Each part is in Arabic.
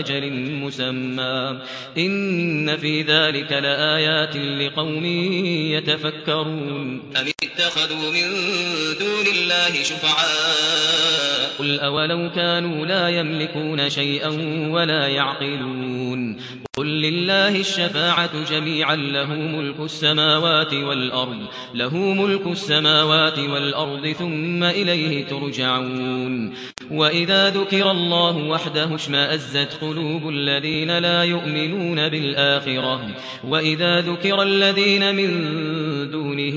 أجل مسمى. إن في ذلك لآيات لقوم يتفكرون. اتخذوا من دون الله شفعاء. قل أولو كانوا لا يملكون شيئا ولا يعقلون. قل لله الشفاعة جميعا له ملك السماوات والأرض له ملك السماوات والأرض ثم إليه ترجعون. وإذا ذكر الله وحده اشمأزت قلوب الذين لا يؤمنون بالآخرة. وإذا ذكر الذين من دونه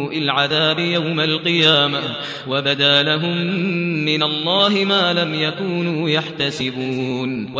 سوء العذاب يوم القيامة وبدا لهم من الله ما لم يكونوا يحتسبون.